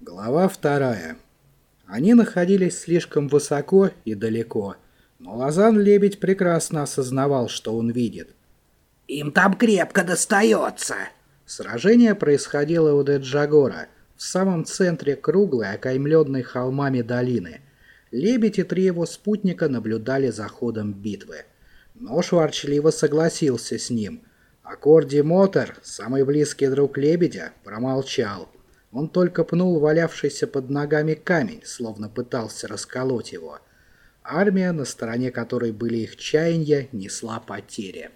Глава вторая. Они находились слишком высоко и далеко, но Лазан-лебедь прекрасно осознавал, что он видит. «Им там крепко достается!» Сражение происходило у Деджагора, в самом центре круглой, окаймленной холмами долины. Лебедь и три его спутника наблюдали за ходом битвы. Нож ворчливо согласился с ним, а Корди Мотор, самый близкий друг лебедя, промолчал. Он только пнул валявшийся под ногами камень, словно пытался расколоть его. Армия, на стороне которой были их чаяния, несла потери.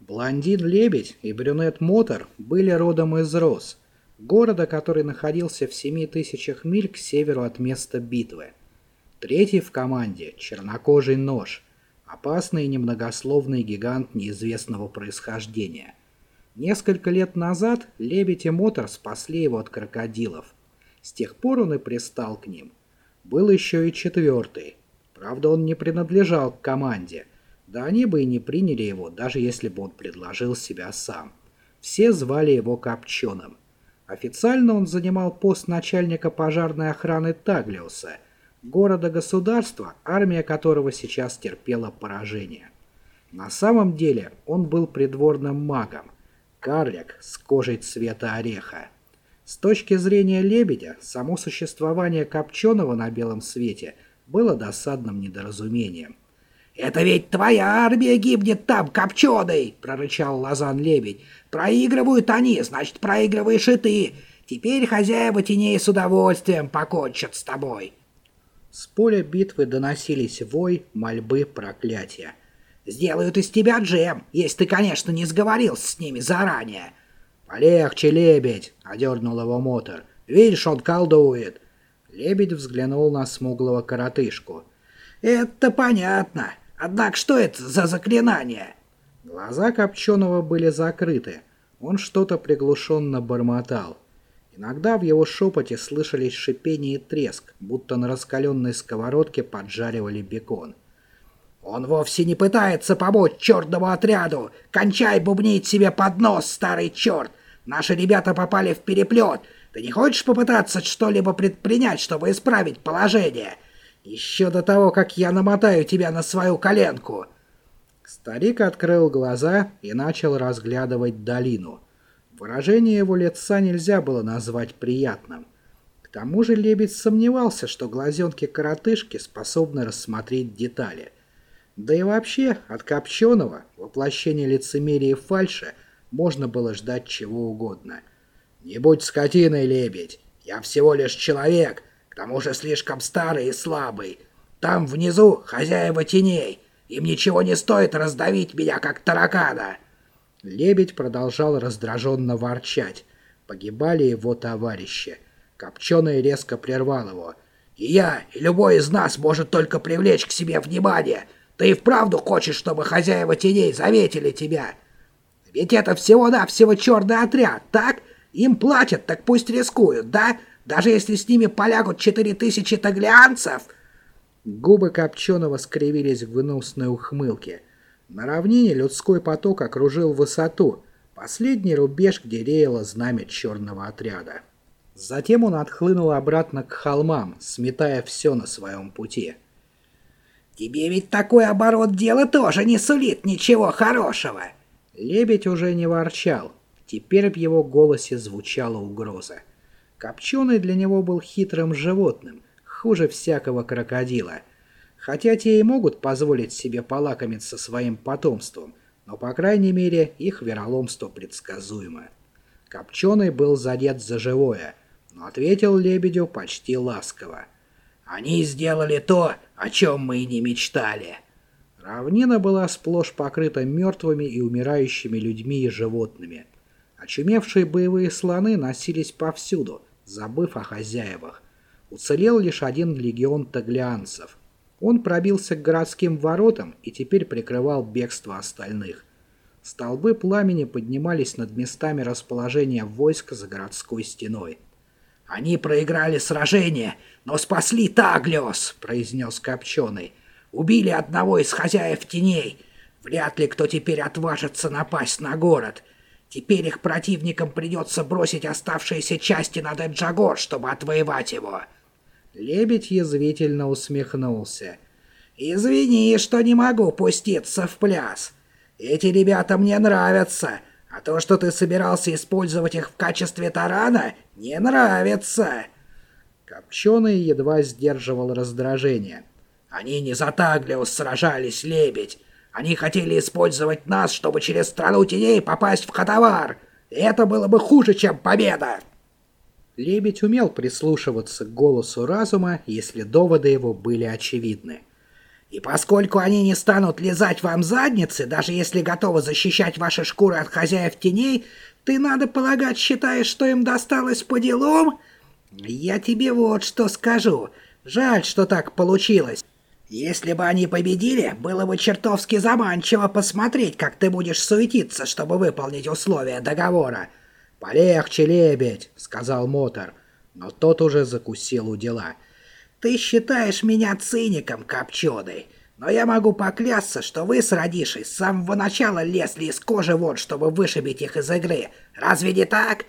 Блондин-лебедь и брюнет-мотор были родом из Рос, города, который находился в семи тысячах миль к северу от места битвы. Третий в команде — чернокожий нож, опасный и немногословный гигант неизвестного происхождения — Несколько лет назад Лебедь и Мотор спасли его от крокодилов. С тех пор он и пристал к ним. Был еще и четвертый. Правда, он не принадлежал к команде. Да они бы и не приняли его, даже если бы он предложил себя сам. Все звали его Копченым. Официально он занимал пост начальника пожарной охраны Таглиуса, города-государства, армия которого сейчас терпела поражение. На самом деле он был придворным магом, карлик с кожей цвета ореха. С точки зрения лебедя, само существование Копченого на белом свете было досадным недоразумением. «Это ведь твоя армия гибнет там, Копченый!» — прорычал Лазан-лебедь. «Проигрывают они, значит, проигрываешь и ты. Теперь хозяева теней с удовольствием покончат с тобой». С поля битвы доносились вой, мольбы, проклятия. Сделают из тебя джем, если ты, конечно, не сговорился с ними заранее. Полегче, лебедь, одернул его мотор. Видишь, он колдует. Лебедь взглянул на смуглого коротышку. Это понятно. Однако что это за заклинание? Глаза Копченого были закрыты. Он что-то приглушенно бормотал. Иногда в его шепоте слышались шипение и треск, будто на раскаленной сковородке поджаривали бекон. Он вовсе не пытается помочь черному отряду. Кончай бубнить себе под нос, старый черт. Наши ребята попали в переплет. Ты не хочешь попытаться что-либо предпринять, чтобы исправить положение? Еще до того, как я намотаю тебя на свою коленку. Старик открыл глаза и начал разглядывать долину. Выражение его лица нельзя было назвать приятным. К тому же лебедь сомневался, что глазенки коротышки способны рассмотреть детали. Да и вообще, от Копченого, воплощения лицемерия и фальши, можно было ждать чего угодно. «Не будь скотиной, лебедь! Я всего лишь человек, к тому же слишком старый и слабый. Там внизу хозяева теней, им ничего не стоит раздавить меня, как таракана!» Лебедь продолжал раздраженно ворчать. Погибали его товарищи. Копченый резко прервал его. «И я, и любой из нас может только привлечь к себе внимание!» Ты и вправду хочешь, чтобы хозяева теней заметили тебя? Ведь это всего-навсего черный отряд, так? Им платят, так пусть рискуют, да? Даже если с ними полягут четыре тысячи таглианцев!» Губы Копченого скривились в гнусной ухмылке. На равнине людской поток окружил высоту, последний рубеж, где реяло знамя черного отряда. Затем он отхлынул обратно к холмам, сметая все на своем пути. Тебе ведь такой оборот дела тоже не сулит ничего хорошего. Лебедь уже не ворчал. Теперь в его голосе звучала угроза. Копченый для него был хитрым животным, хуже всякого крокодила. Хотя те и могут позволить себе полакомиться своим потомством, но, по крайней мере, их вероломство предсказуемо. Копченый был задет за живое, но ответил лебедю почти ласково. «Они сделали то, о чем мы и не мечтали. Равнина была сплошь покрыта мертвыми и умирающими людьми и животными. Очумевшие боевые слоны носились повсюду, забыв о хозяевах. Уцелел лишь один легион таглианцев. Он пробился к городским воротам и теперь прикрывал бегство остальных. Столбы пламени поднимались над местами расположения войск за городской стеной. «Они проиграли сражение, но спасли Таглиос», — произнес Копченый. «Убили одного из хозяев теней. Вряд ли кто теперь отважится напасть на город. Теперь их противникам придется бросить оставшиеся части на Деджагор, чтобы отвоевать его. Лебедь язвительно усмехнулся. «Извини, что не могу пуститься в пляс. Эти ребята мне нравятся, а то, что ты собирался использовать их в качестве тарана, не нравится». Копченый едва сдерживал раздражение. «Они не за Таглиус сражались, лебедь. Они хотели использовать нас, чтобы через страну теней попасть в Хатавар. Это было бы хуже, чем победа!» Лебедь умел прислушиваться к голосу разума, если доводы его были очевидны. «И поскольку они не станут лизать вам задницы, даже если готовы защищать ваши шкуры от хозяев теней, ты, надо полагать, считаешь, что им досталось по делам? Я тебе вот что скажу. Жаль, что так получилось. Если бы они победили, было бы чертовски заманчиво посмотреть, как ты будешь суетиться, чтобы выполнить условия договора. «Полегче, лебедь», — сказал Мотор, но тот уже закусил у дела. «Ты считаешь меня циником, копченый, но я могу поклясться, что вы с Радишей с самого начала лезли из кожи вон, чтобы вышибить их из игры. Разве не так?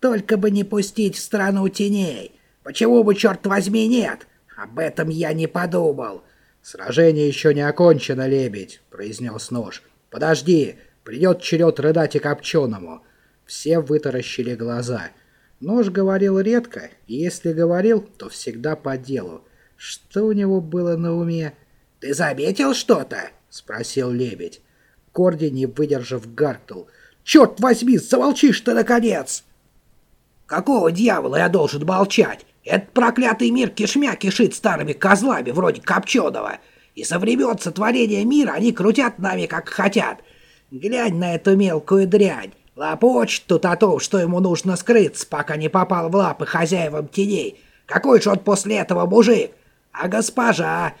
Только бы не пустить в страну теней. Почему бы, черт возьми, нет? Об этом я не подумал». «Сражение еще не окончено, лебедь», — произнес нож. «Подожди, придет черед рыдать и копченому». Все вытаращили глаза. Нож говорил редко, и если говорил, то всегда по делу. Что у него было на уме? «Ты заметил что-то?» — спросил лебедь. Корди, не выдержав, гаркнул. «Черт возьми, замолчишь ты, наконец!» «Какого дьявола я должен молчать? Этот проклятый мир кишмя кишит старыми козлами, вроде Копченого. И со времен сотворения мира они крутят нами, как хотят. Глянь на эту мелкую дрянь. Лопочет тут о том, что ему нужно скрыться, пока не попал в лапы хозяевам теней. Какой же он после этого мужик? А госпожа?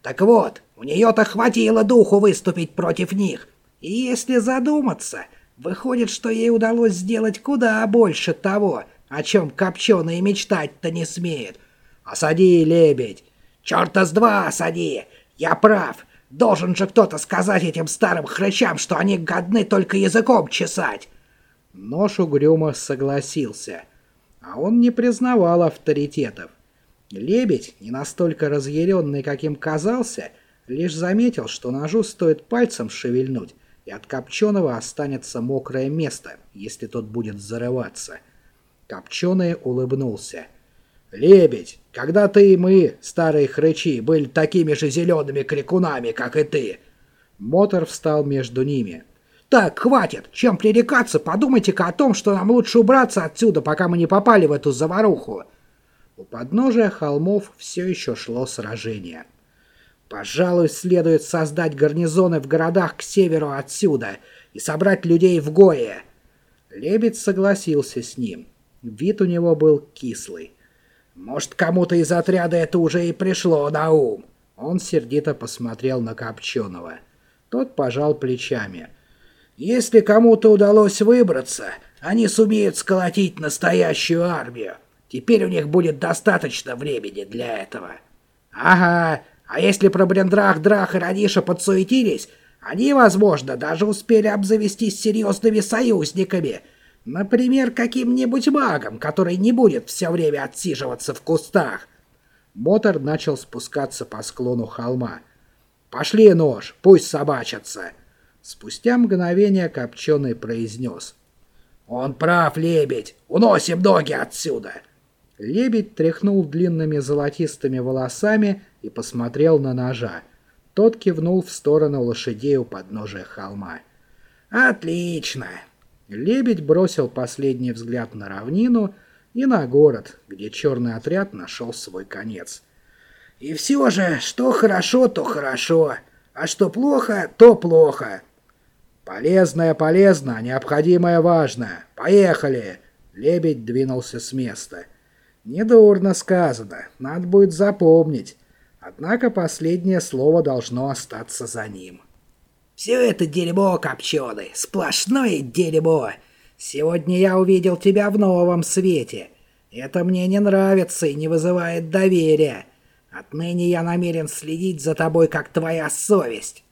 Так вот, у нее-то хватило духу выступить против них. И если задуматься, выходит, что ей удалось сделать куда больше того, о чем копченые мечтать-то не смеет. Осади, лебедь! Черта с два осади! Я прав! Должен же кто-то сказать этим старым хрычам, что они годны только языком чесать!» Нож угрюмо согласился, а он не признавал авторитетов. Лебедь, не настолько разъяренный, каким казался, лишь заметил, что ножу стоит пальцем шевельнуть, и от копченого останется мокрое место, если тот будет зарываться. Копченый улыбнулся. «Лебедь, когда ты и мы, старые хрычи, были такими же зелеными крикунами, как и ты!» Мотор встал между ними. «Так, хватит! Чем пререкаться, подумайте-ка о том, что нам лучше убраться отсюда, пока мы не попали в эту заваруху!» У подножия холмов все еще шло сражение. «Пожалуй, следует создать гарнизоны в городах к северу отсюда и собрать людей в Гое!» Лебедь согласился с ним. Вид у него был кислый. «Может, кому-то из отряда это уже и пришло на ум?» Он сердито посмотрел на Копченого. Тот пожал плечами. «Если кому-то удалось выбраться, они сумеют сколотить настоящую армию. Теперь у них будет достаточно времени для этого». «Ага, а если про Брендрах, Драх и Радиша подсуетились, они, возможно, даже успели обзавестись серьезными союзниками» Например, каким-нибудь магом, который не будет все время отсиживаться в кустах. Мотор начал спускаться по склону холма. «Пошли, нож, пусть собачатся!» Спустя мгновение Копченый произнес. «Он прав, лебедь! Уносим ноги отсюда!» Лебедь тряхнул длинными золотистыми волосами и посмотрел на ножа. Тот кивнул в сторону лошадей у подножия холма. «Отлично! Лебедь бросил последний взгляд на равнину и на город, где черный отряд нашел свой конец. «И все же, что хорошо, то хорошо, а что плохо, то плохо». «Полезное полезно, необходимое важно. Поехали!» Лебедь двинулся с места. «Недурно сказано, надо будет запомнить. Однако последнее слово должно остаться за ним». Все это дерьмо копченое, сплошное дерьмо. Сегодня я увидел тебя в новом свете. Это мне не нравится и не вызывает доверия. Отныне я намерен следить за тобой, как твоя совесть».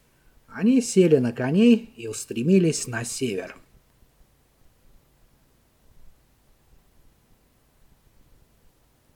Они сели на коней и устремились на север.